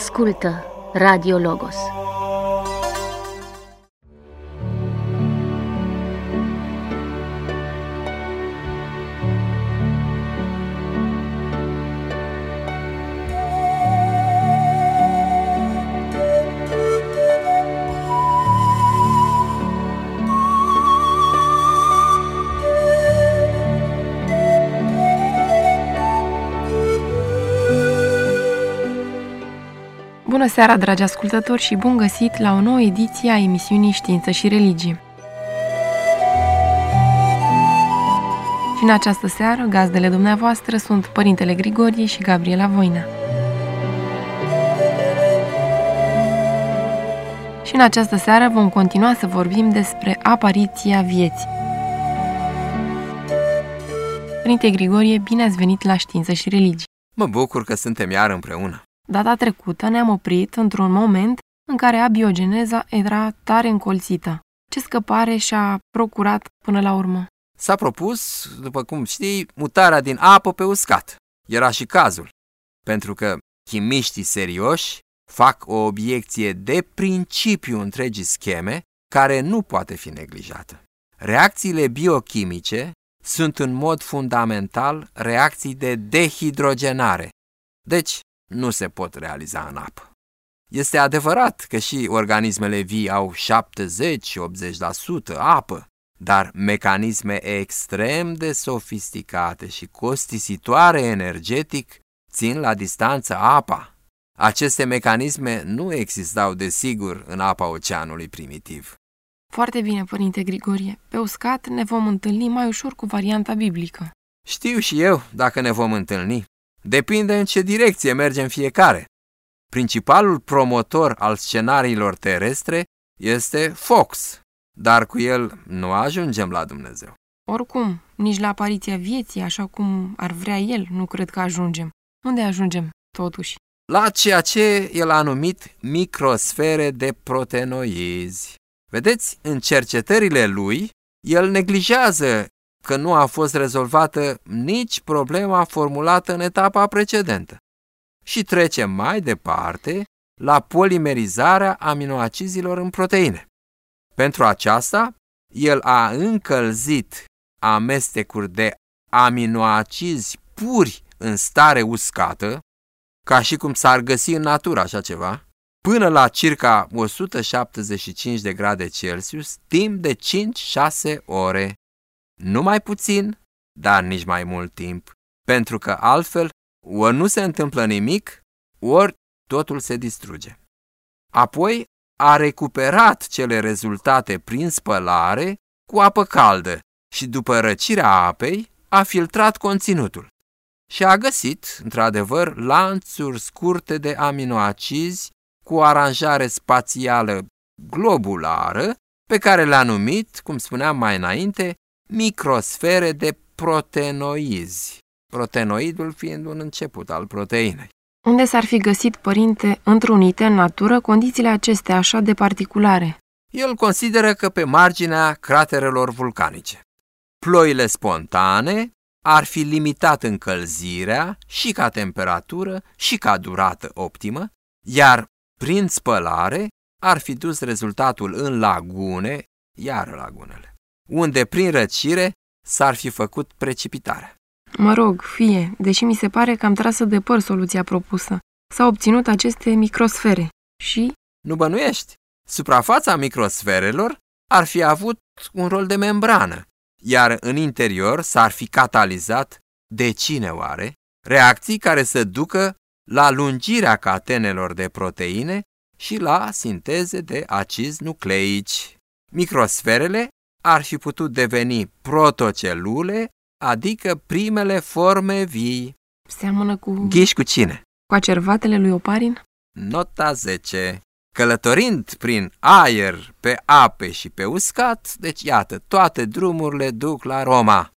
Ascultă Radio Logos. Seara, dragi ascultători, și bun găsit la o nouă ediție a emisiunii Știință și Religie. Și în această seară, gazdele dumneavoastră sunt Părintele Grigorie și Gabriela Voina. Și în această seară vom continua să vorbim despre apariția vieții. Părinte Grigorie, bine ați venit la Știință și Religie. Mă bucur că suntem iar împreună. Data trecută ne-am oprit într-un moment în care abiogeneza era tare încolțită. Ce scăpare și-a procurat până la urmă? S-a propus, după cum știi, mutarea din apă pe uscat. Era și cazul, pentru că chimiștii serioși fac o obiecție de principiu întregii scheme care nu poate fi neglijată. Reacțiile biochimice sunt în mod fundamental reacții de dehidrogenare. Deci, nu se pot realiza în apă. Este adevărat că și organismele vii au 70-80% apă, dar mecanisme extrem de sofisticate și costisitoare energetic țin la distanță apa. Aceste mecanisme nu existau desigur în apa oceanului primitiv. Foarte bine, Părinte Grigorie. Pe uscat ne vom întâlni mai ușor cu varianta biblică. Știu și eu dacă ne vom întâlni. Depinde în ce direcție mergem fiecare. Principalul promotor al scenariilor terestre este Fox, dar cu el nu ajungem la Dumnezeu. Oricum, nici la apariția vieții, așa cum ar vrea el, nu cred că ajungem. Unde ajungem, totuși? La ceea ce el a numit microsfere de protenoizi. Vedeți, în cercetările lui, el neglijează că nu a fost rezolvată nici problema formulată în etapa precedentă. Și trecem mai departe la polimerizarea aminoacizilor în proteine. Pentru aceasta, el a încălzit amestecuri de aminoacizi puri în stare uscată, ca și cum s-ar găsi în natură așa ceva, până la circa 175 de grade Celsius, timp de 5-6 ore nu mai puțin, dar nici mai mult timp, pentru că altfel ori nu se întâmplă nimic, ori totul se distruge. Apoi a recuperat cele rezultate prin spălare cu apă caldă și după răcirea apei a filtrat conținutul și a găsit, într-adevăr, lanțuri scurte de aminoacizi cu o aranjare spațială globulară, pe care le-a numit, cum spuneam mai înainte, microsfere de protenoizi, protenoidul fiind un început al proteinei. Unde s-ar fi găsit, părinte, întrunite în natură condițiile acestea așa de particulare? El consideră că pe marginea craterelor vulcanice. Ploile spontane ar fi limitat încălzirea și ca temperatură și ca durată optimă, iar prin spălare ar fi dus rezultatul în lagune, iar lagunele unde prin răcire s-ar fi făcut precipitarea. Mă rog, fie, deși mi se pare că am trasă de păr soluția propusă. S-au obținut aceste microsfere și... Nu bănuiești? Suprafața microsferelor ar fi avut un rol de membrană, iar în interior s-ar fi catalizat, de cine oare, reacții care să ducă la lungirea catenelor de proteine și la sinteze de acizi nucleici. Microsferele ar fi putut deveni protocelule, adică primele forme vii. Seamănă cu... Ghiși cu cine? Cu acervatele lui Oparin? Nota 10. Călătorind prin aer, pe ape și pe uscat, deci iată, toate drumurile duc la Roma.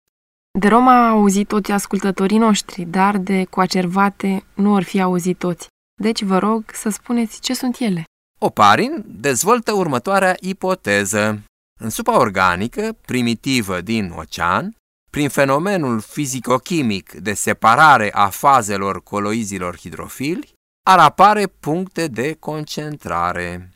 De Roma au auzit toți ascultătorii noștri, dar de coacervate nu or fi auzit toți. Deci vă rog să spuneți ce sunt ele. Oparin dezvoltă următoarea ipoteză. În supa organică, primitivă din ocean, prin fenomenul fizico-chimic de separare a fazelor coloizilor hidrofili, ar apare puncte de concentrare.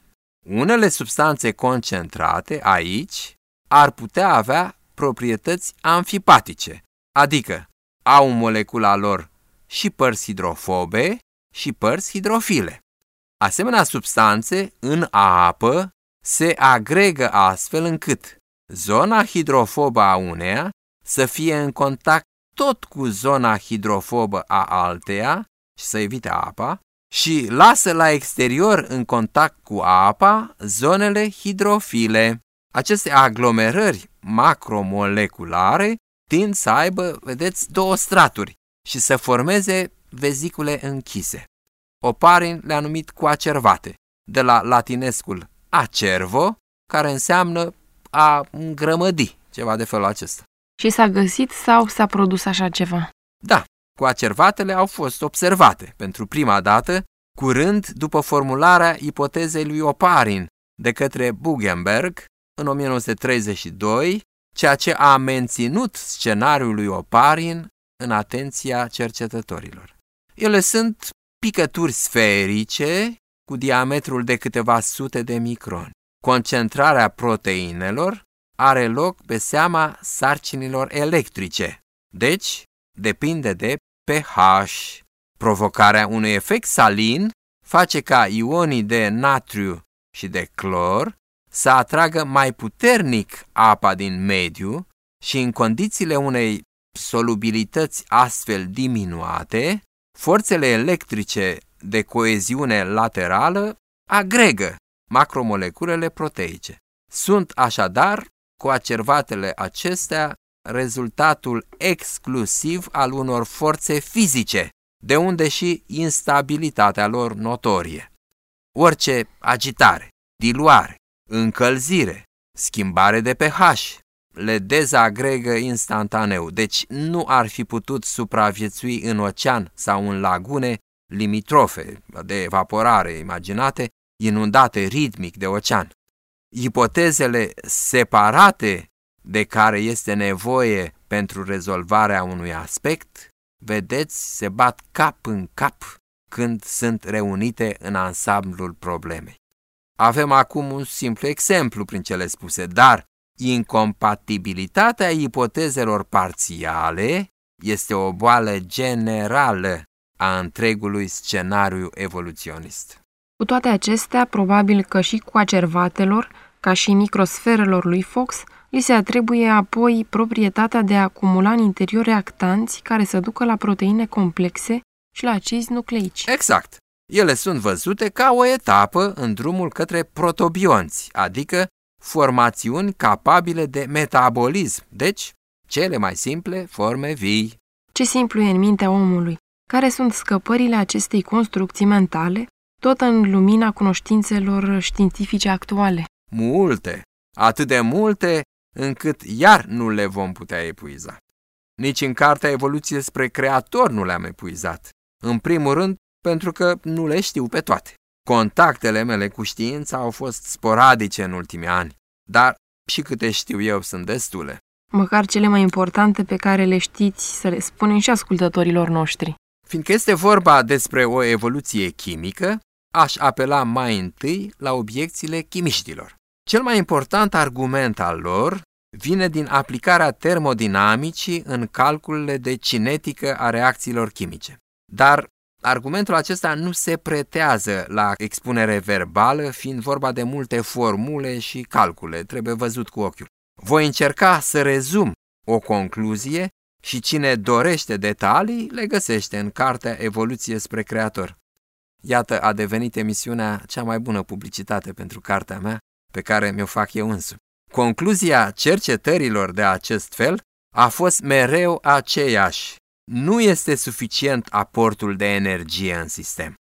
Unele substanțe concentrate aici ar putea avea proprietăți amfipatice, adică au molecula lor și părți hidrofobe și părți hidrofile. Asemenea substanțe în apă se agregă astfel încât zona hidrofobă a uneia să fie în contact tot cu zona hidrofobă a alteia și să evite apa și lasă la exterior în contact cu apa zonele hidrofile. Aceste aglomerări macromoleculare tind să aibă, vedeți, două straturi și să formeze vezicule închise. Oparin le-a numit coacervate, de la latinescul acervo, care înseamnă a îngrămădi, ceva de felul acesta. Și s-a găsit sau s-a produs așa ceva? Da, coacervatele au fost observate pentru prima dată, curând după formularea ipotezei lui Oparin de către Bugenberg în 1932, ceea ce a menținut scenariul lui Oparin în atenția cercetătorilor. Ele sunt picături sferice cu diametrul de câteva sute de microni. Concentrarea proteinelor are loc pe seama sarcinilor electrice, deci depinde de pH. Provocarea unui efect salin face ca ionii de natriu și de clor să atragă mai puternic apa din mediu și în condițiile unei solubilități astfel diminuate, forțele electrice de coeziune laterală agregă macromoleculele proteice. Sunt așadar coacervatele acestea rezultatul exclusiv al unor forțe fizice, de unde și instabilitatea lor notorie. Orice agitare, diluare, încălzire, schimbare de pH, le dezagregă instantaneu, deci nu ar fi putut supraviețui în ocean sau în lagune limitrofe de evaporare imaginate, inundate ritmic de ocean. Ipotezele separate de care este nevoie pentru rezolvarea unui aspect, vedeți, se bat cap în cap când sunt reunite în ansamblul problemei. Avem acum un simplu exemplu prin cele spuse, dar incompatibilitatea ipotezelor parțiale este o boală generală a întregului scenariu evoluționist. Cu toate acestea, probabil că și cu acervatelor, ca și microsferelor lui Fox, li se atribuie apoi proprietatea de a acumula în interior reactanți care să ducă la proteine complexe și la acizi nucleici. Exact. Ele sunt văzute ca o etapă în drumul către protobionți, adică formațiuni capabile de metabolism, deci cele mai simple forme vii. Ce simplu e în mintea omului. Care sunt scăpările acestei construcții mentale, tot în lumina cunoștințelor științifice actuale? Multe, atât de multe încât iar nu le vom putea epuiza. Nici în cartea Evoluție spre Creator nu le-am epuizat. În primul rând, pentru că nu le știu pe toate. Contactele mele cu știința au fost sporadice în ultimii ani, dar și câte știu eu sunt destule. Măcar cele mai importante pe care le știți să le spunem și ascultătorilor noștri. Fiindcă este vorba despre o evoluție chimică, aș apela mai întâi la obiecțiile chimiștilor. Cel mai important argument al lor vine din aplicarea termodinamicii în calculele de cinetică a reacțiilor chimice. Dar argumentul acesta nu se pretează la expunere verbală, fiind vorba de multe formule și calcule, trebuie văzut cu ochiul. Voi încerca să rezum o concluzie și cine dorește detalii le găsește în cartea Evoluție spre Creator. Iată, a devenit emisiunea cea mai bună publicitate pentru cartea mea, pe care mi-o fac eu însumi. Concluzia cercetărilor de acest fel a fost mereu aceeași. Nu este suficient aportul de energie în sistem.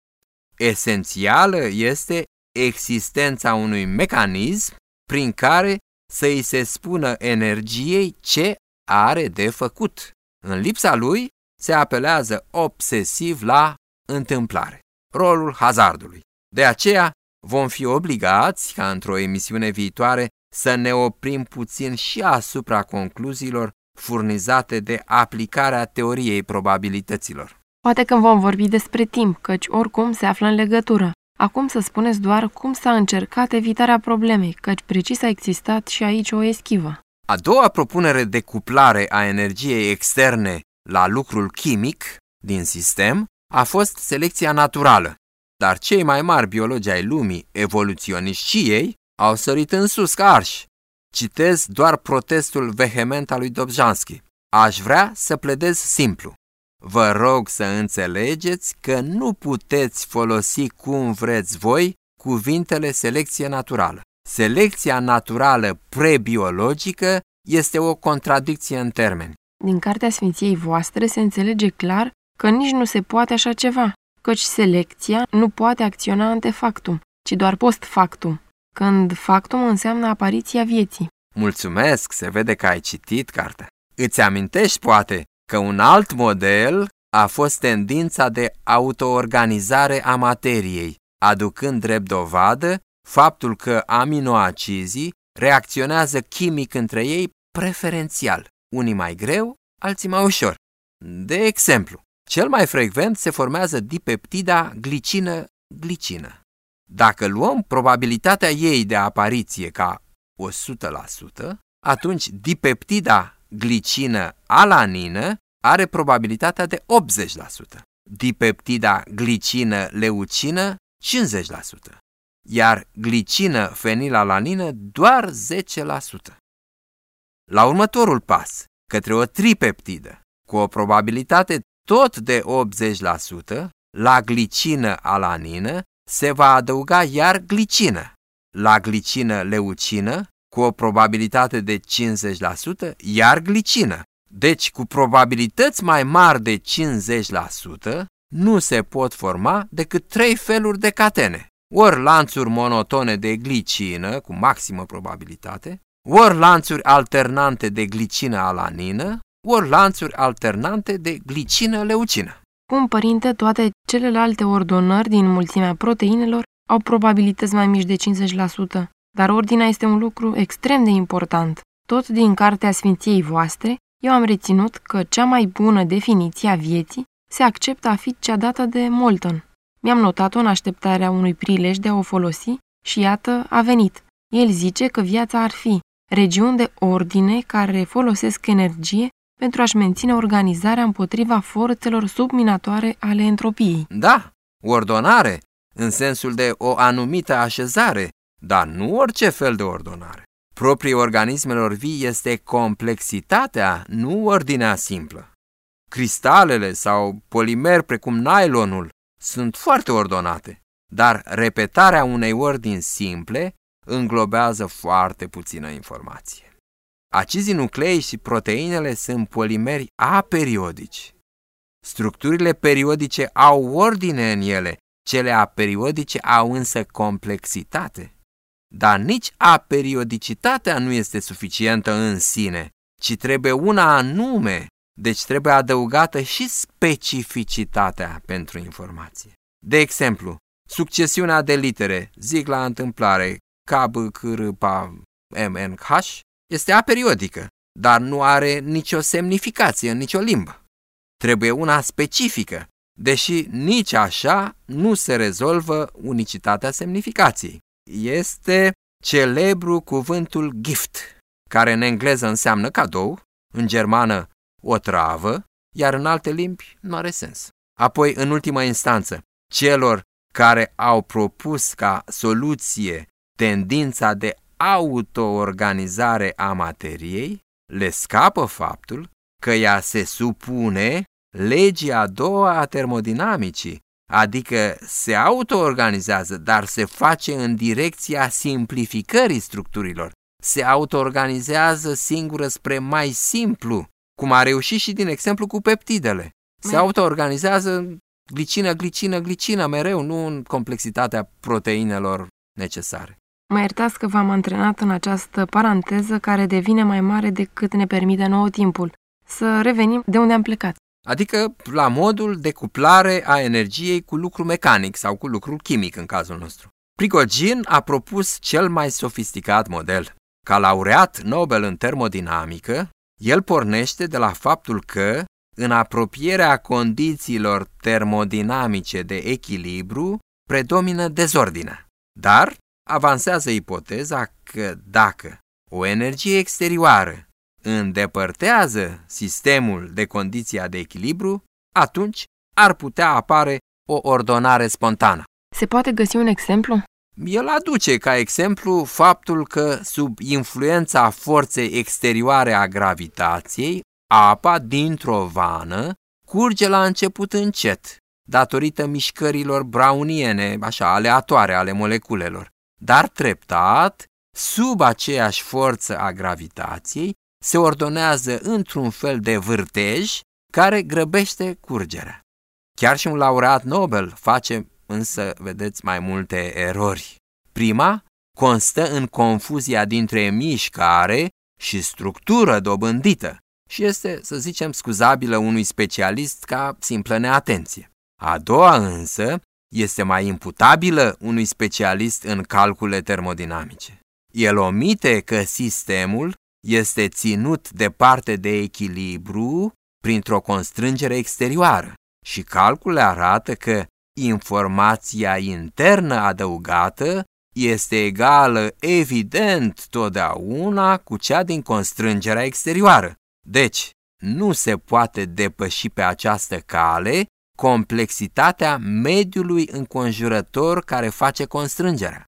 Esențială este existența unui mecanism prin care să îi se spună energiei ce are de făcut. În lipsa lui se apelează obsesiv la întâmplare, rolul hazardului. De aceea vom fi obligați, ca într-o emisiune viitoare, să ne oprim puțin și asupra concluziilor furnizate de aplicarea teoriei probabilităților. Poate când vom vorbi despre timp, căci oricum se află în legătură. Acum să spuneți doar cum s-a încercat evitarea problemei, căci precis a existat și aici o eschivă. A doua propunere de cuplare a energiei externe la lucrul chimic din sistem a fost selecția naturală, dar cei mai mari biologi ai lumii, evoluționiști și ei, au sărit în sus ca arși. Citez doar protestul vehement al lui Dobzhansky. Aș vrea să pledez simplu. Vă rog să înțelegeți că nu puteți folosi cum vreți voi cuvintele selecție naturală. Selecția naturală prebiologică este o contradicție în termeni. Din cartea Sfinției voastre se înțelege clar că nici nu se poate așa ceva, căci selecția nu poate acționa antefactum, ci doar post factum, când factum înseamnă apariția vieții. Mulțumesc, se vede că ai citit cartea. Îți amintești, poate, că un alt model a fost tendința de autoorganizare a materiei, aducând drept dovadă faptul că aminoacizii reacționează chimic între ei preferențial, unii mai greu, alții mai ușor. De exemplu, cel mai frecvent se formează dipeptida glicină-glicină. Dacă luăm probabilitatea ei de apariție ca 100%, atunci dipeptida glicină-alanină are probabilitatea de 80%, dipeptida glicină-leucină 50%, iar glicină-fenilalanină doar 10%. La următorul pas, către o tripeptidă, cu o probabilitate tot de 80%, la glicină-alanină se va adăuga iar glicină. La glicină-leucină, cu o probabilitate de 50%, iar glicină. Deci, cu probabilități mai mari de 50%, nu se pot forma decât trei feluri de catene. Ori lanțuri monotone de glicină, cu maximă probabilitate, ori lanțuri alternante de glicină-alanină, ori lanțuri alternante de glicină-leucină. Cum, părinte, toate celelalte ordonări din mulțimea proteinelor au probabilități mai mici de 50%, dar ordinea este un lucru extrem de important. Tot din cartea Sfinției voastre, eu am reținut că cea mai bună definiție a vieții se acceptă a fi cea dată de Molton. Mi-am notat-o în așteptarea unui prilej de a o folosi și iată, a venit. El zice că viața ar fi regiuni de ordine care folosesc energie pentru a-și menține organizarea împotriva forțelor subminatoare ale entropiei. Da, ordonare, în sensul de o anumită așezare, dar nu orice fel de ordonare. Proprii organismelor vii este complexitatea, nu ordinea simplă. Cristalele sau polimeri precum nylonul sunt foarte ordonate, dar repetarea unei ordini simple înglobează foarte puțină informație. Acizii nuclei și proteinele sunt polimeri aperiodici. Structurile periodice au ordine în ele, cele aperiodice au însă complexitate. Dar nici aperiodicitatea nu este suficientă în sine, ci trebuie una anume, deci trebuie adăugată și specificitatea pentru informație. De exemplu, succesiunea de litere, zic la întâmplare, K, B, C, R, P, M, N, H, este aperiodică, dar nu are nicio semnificație în nicio limbă. Trebuie una specifică, deși nici așa nu se rezolvă unicitatea semnificației. Este celebru cuvântul gift, care în engleză înseamnă cadou, în germană o travă, iar în alte limbi nu are sens. Apoi, în ultima instanță, celor care au propus ca soluție tendința de autoorganizare a materiei, le scapă faptul că ea se supune legii a doua a termodinamicii, adică se autoorganizează, dar se face în direcția simplificării structurilor, se autoorganizează singură spre mai simplu, cum a reușit și din exemplu cu peptidele. Se autoorganizează glicină, glicină, glicină mereu, nu în complexitatea proteinelor necesare. Mă iertați că v-am antrenat în această paranteză care devine mai mare decât ne permite nouă timpul. Să revenim de unde am plecat. Adică la modul de cuplare a energiei cu lucru mecanic sau cu lucru chimic în cazul nostru. Prigogin a propus cel mai sofisticat model. Ca laureat Nobel în termodinamică, el pornește de la faptul că în apropierea condițiilor termodinamice de echilibru, predomină dezordinea. Dar avansează ipoteza că dacă o energie exterioară îndepărtează sistemul de condiția de echilibru, atunci ar putea apare o ordonare spontană. Se poate găsi un exemplu? El aduce ca exemplu faptul că sub influența forței exterioare a gravitației, apa dintr-o vană curge la început încet, datorită mișcărilor browniene, așa, aleatoare ale moleculelor. Dar treptat, sub aceeași forță a gravitației, se ordonează într-un fel de vârtej care grăbește curgerea. Chiar și un laureat Nobel face însă, vedeți, mai multe erori. Prima constă în confuzia dintre mișcare și structură dobândită și este, să zicem, scuzabilă unui specialist ca simplă neatenție. A doua însă este mai imputabilă unui specialist în calcule termodinamice. El omite că sistemul este ținut departe de echilibru printr-o constrângere exterioară și calculele arată că informația internă adăugată este egală evident totdeauna cu cea din constrângerea exterioară. Deci, nu se poate depăși pe această cale complexitatea mediului înconjurător care face constrângerea.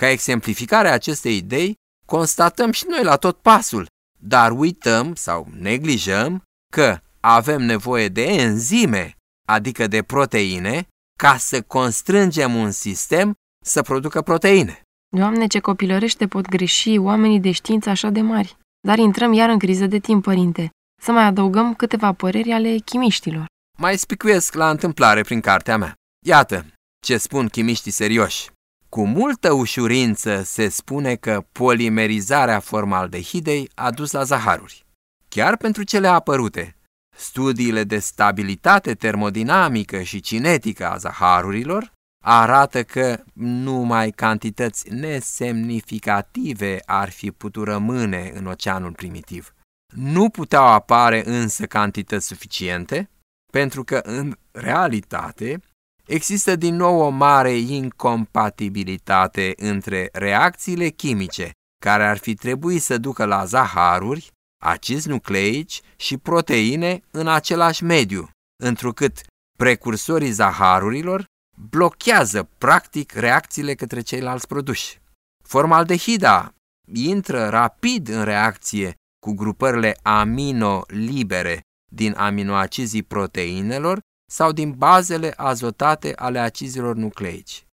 Ca exemplificare a acestei idei, constatăm și noi la tot pasul, dar uităm sau neglijăm că avem nevoie de enzime, adică de proteine, ca să constrângem un sistem să producă proteine. Doamne, ce copilărește pot greși oamenii de știință așa de mari. Dar intrăm iar în criză de timp, părinte. Să mai adăugăm câteva păreri ale chimiștilor. Mai spicuiesc la întâmplare prin cartea mea. Iată ce spun chimiștii serioși. Cu multă ușurință se spune că polimerizarea formaldehidei a dus la zaharuri. Chiar pentru cele apărute, studiile de stabilitate termodinamică și cinetică a zaharurilor arată că numai cantități nesemnificative ar fi putut rămâne în oceanul primitiv. Nu puteau apare însă cantități suficiente, pentru că în realitate există din nou o mare incompatibilitate între reacțiile chimice care ar fi trebuit să ducă la zaharuri, acizi nucleici și proteine în același mediu, întrucât precursorii zaharurilor blochează practic reacțiile către ceilalți produși. Formaldehida intră rapid în reacție cu grupările amino-libere din aminoacizii proteinelor sau din bazele azotate ale acizilor nucleici.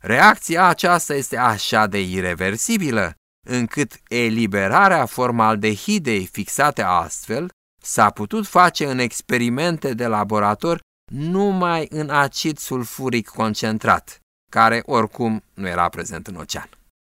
Reacția aceasta este așa de irreversibilă încât eliberarea formaldehidei fixate astfel s-a putut face în experimente de laborator numai în acid sulfuric concentrat, care oricum nu era prezent în ocean.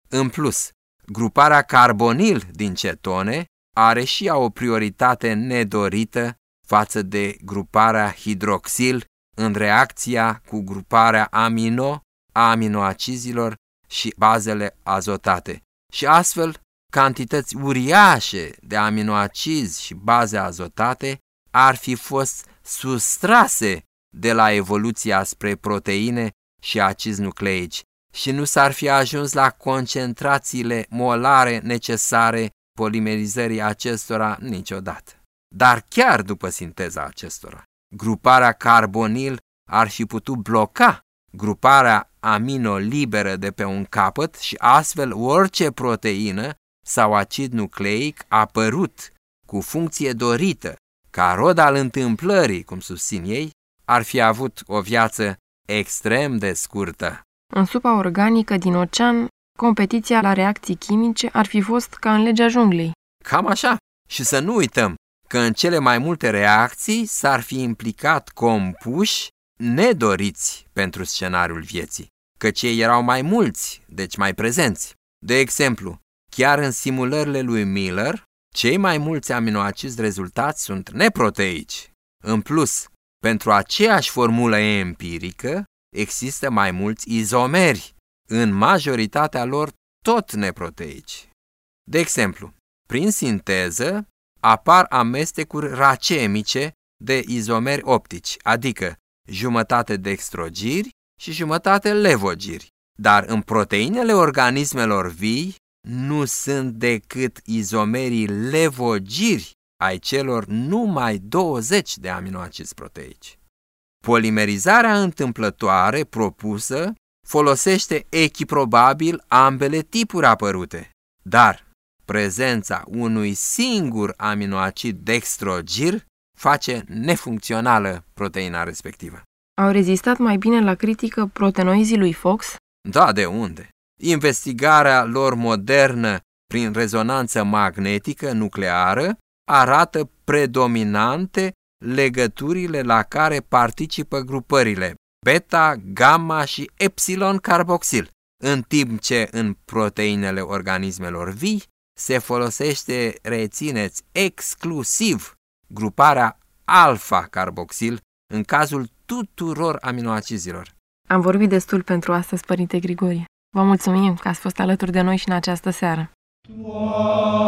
În plus, gruparea carbonil din cetone are și ea o prioritate nedorită față de gruparea hidroxil în reacția cu gruparea amino a aminoacizilor și bazele azotate. Și astfel, cantități uriașe de aminoacizi și baze azotate ar fi fost sustrase de la evoluția spre proteine și acizi nucleici și nu s-ar fi ajuns la concentrațiile molare necesare polimerizării acestora niciodată. Dar chiar după sinteza acestora, gruparea carbonil ar fi putut bloca gruparea amino liberă de pe un capăt și astfel orice proteină sau acid nucleic apărut cu funcție dorită ca rod al întâmplării, cum susțin ei, ar fi avut o viață extrem de scurtă. În supa organică din ocean, competiția la reacții chimice ar fi fost ca în legea junglei. Cam așa. Și să nu uităm că în cele mai multe reacții s-ar fi implicat compuși nedoriți pentru scenariul vieții, căci ei erau mai mulți, deci mai prezenți. De exemplu, chiar în simulările lui Miller, cei mai mulți aminoacizi rezultați sunt neproteici. În plus, pentru aceeași formulă empirică, există mai mulți izomeri, în majoritatea lor tot neproteici. De exemplu, prin sinteză apar amestecuri racemice de izomeri optici, adică jumătate dextrogiri și jumătate levogiri. Dar în proteinele organismelor vii nu sunt decât izomerii levogiri ai celor numai 20 de aminoacizi proteici. Polimerizarea întâmplătoare propusă folosește echiprobabil ambele tipuri apărute, dar prezența unui singur aminoacid dextrogir face nefuncțională proteina respectivă. Au rezistat mai bine la critică protenoizii lui Fox? Da, de unde? Investigarea lor modernă prin rezonanță magnetică nucleară arată predominante legăturile la care participă grupările beta, gamma și epsilon carboxil, în timp ce în proteinele organismelor vii se folosește, rețineți, exclusiv gruparea alfa-carboxil în cazul tuturor aminoacizilor. Am vorbit destul pentru astăzi, Părinte Grigorie. Vă mulțumim că ați fost alături de noi și în această seară. Wow.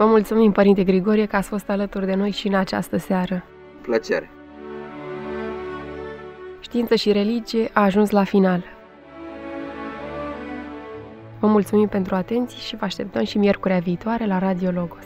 Vă mulțumim, Părinte Grigorie, că ați fost alături de noi și în această seară. Plăcere! Știință și religie a ajuns la final. Vă mulțumim pentru atenție și vă așteptăm și miercurea viitoare la Radio Logos.